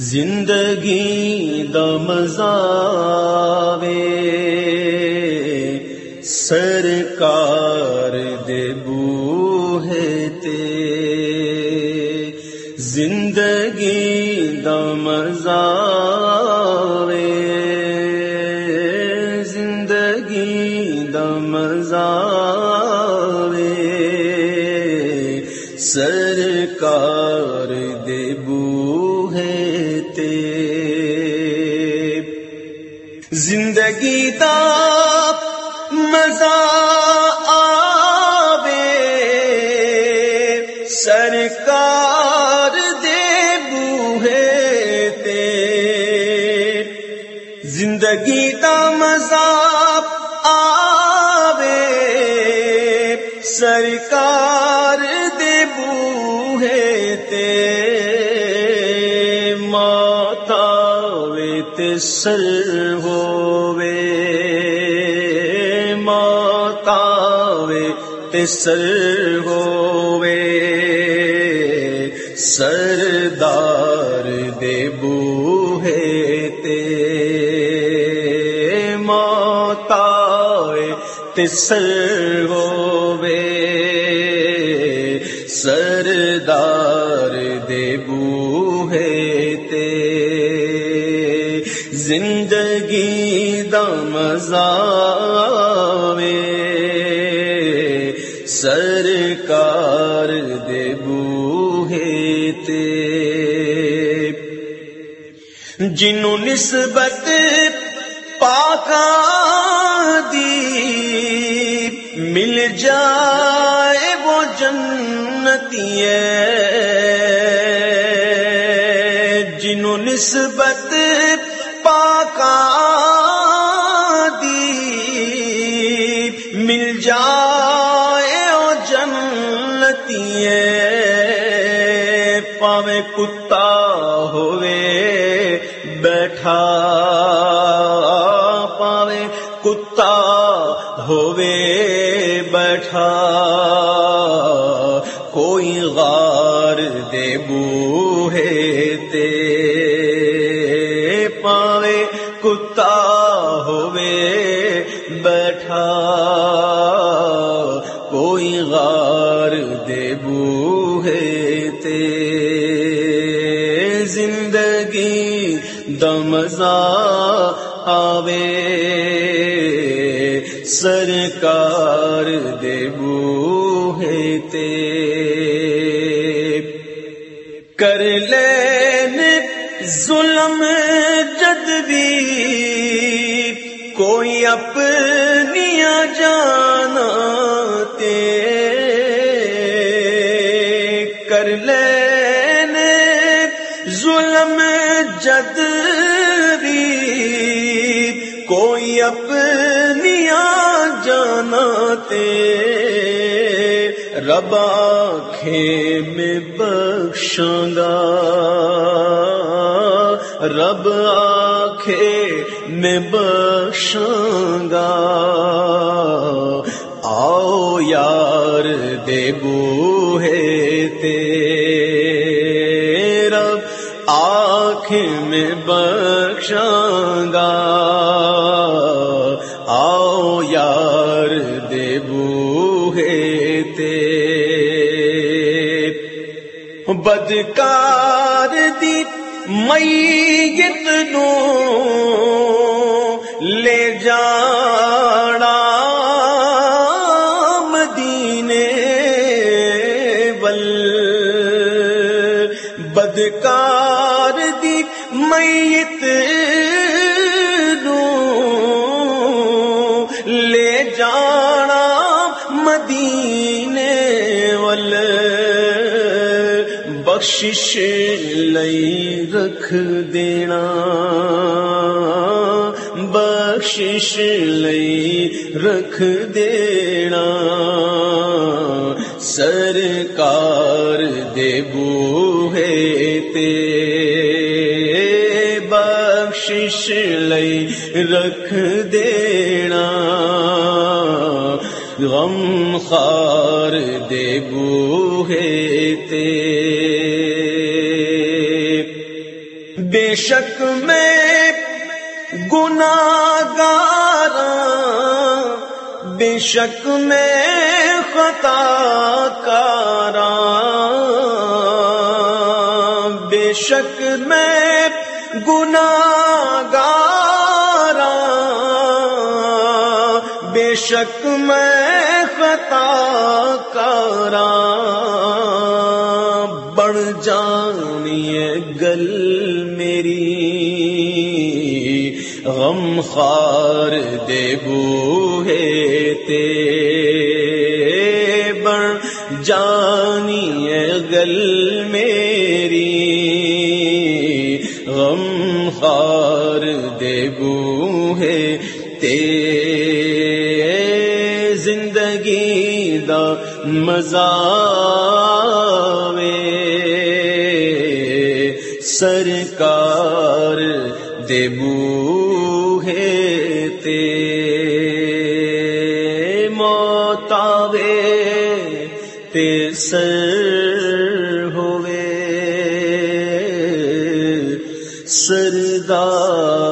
زندگی دمزاوے سرکار دے بوہے تے۔ زندگی دمزاوے زندگی دمزاوے سرکار دے بوہے زندگی دا مزہ آوے۔ سرکار دے بوہے تے۔ زندگی دا مزہ آوے۔ سرکار دے بوہے تے۔ ماتا وے سر ہووے، ماتا وے سر ہووے۔ سردار دے بوہے تے ماتا وے سر سردار دے بوہے سرکار دے بوہے تے۔ جنوں نسبت پاکا دی مل جائے وہ جنتی ہے۔ جنوں نسبت پاکا پاوے کتا ہوئے بیٹھا پاوے کتا ہوئے بیٹھا کوئی غار دے بوہے تے پاوے کتا ہوئے بیٹھا کوئی غار دے بوہے تے زندگی دمزا آوے۔ سرکار دے بوہے تے۔ کر لین ظلم جد بھی کوئی اپنی جانا تے۔ کر لین ظلم جد بھی کوئی اپنی جانا تے رب آنکھیں میں بخشاں گا رب آنکھیں میں بخشاں گا آؤ یار، دے بوہے تے آؤ یار دے بوہے تے۔ بدکار دی میت نو لے جانا مدینے ول۔ بدکار دی میت بخشش لئی رکھ دینا۔ بخشش لئی رکھ دینا۔ سرکار دے بوہے تے۔ بخشش لئی رکھ دینا۔ غم خار دے بوہے تے۔ بے شک میں گناگار بے شک میں خطا کارا بے شک میں گناگار بے شک میں خطا کرا بڑھ جانی گل میری غم خار دے بوہے تے بڑھ جانی گل میری غم خار دے بوہے تے زندگی دا مزا سرکار دبو ہے تے موتاوے تے سر ہوئے سردار